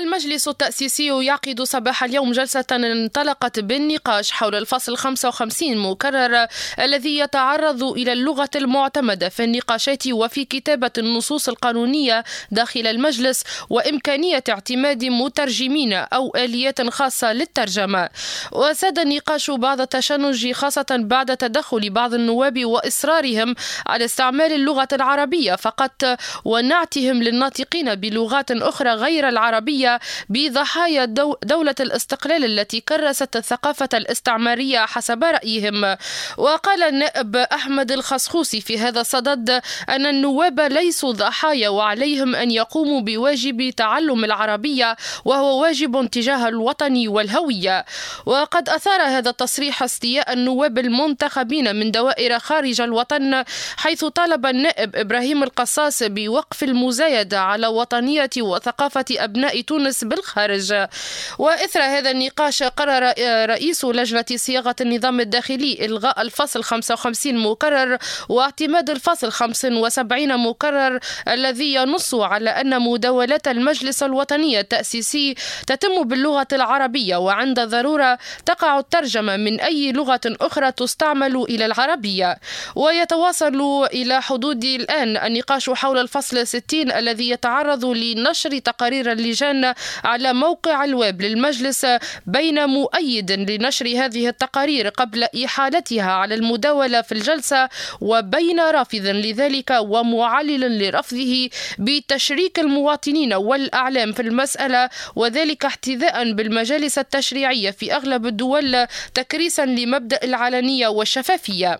المجلس التأسيسي يعقد صباح اليوم جلسة انطلقت بالنقاش حول الفصل 55 مكرر الذي يتعرض إلى اللغة المعتمدة في النقاشات وفي كتابة النصوص القانونية داخل المجلس وإمكانية اعتماد مترجمين أو آليات خاصة للترجمة. وساد النقاش بعض التشنج خاصة بعد تدخل بعض النواب وإصرارهم على استعمال اللغة العربية فقط ونعتهم للناطقين بلغات أخرى غير العربية بضحايا دو دولة الاستقلال التي كرست الثقافة الاستعمارية حسب رأيهم. وقال النائب أحمد الخصخوسي في هذا الصدد أن النواب ليسوا ضحايا وعليهم أن يقوموا بواجب تعلم العربية وهو واجب تجاه الوطن والهوية. وقد أثار هذا التصريح استياء النواب المنتخبين من دوائر خارج الوطن حيث طالب النائب إبراهيم القصاص بوقف المزايدة على وطنية وثقافة أبناء تونس بالخارج. وإثر هذا النقاش قرر رئيس لجنة صياغة النظام الداخلي إلغاء الفصل 55 مكرر واعتماد الفصل 75 مكرر الذي ينص على أن مداولات المجلس الوطني التأسيسي تتم باللغة العربية وعند ضرورة تقع الترجمة من أي لغة أخرى تستعمل إلى العربية. ويتواصل إلى حدود الآن النقاش حول الفصل 60 الذي يتعرض لنشر تقارير اللجان على موقع الويب للمجلس بين مؤيد لنشر هذه التقارير قبل إحالتها على المداولة في الجلسة وبين رافض لذلك ومعلل لرفضه بتشريك المواطنين والأعلام في المسألة وذلك احتذاء بالمجالس التشريعية في أغلب الدول تكريسا لمبدأ العلنية والشفافية.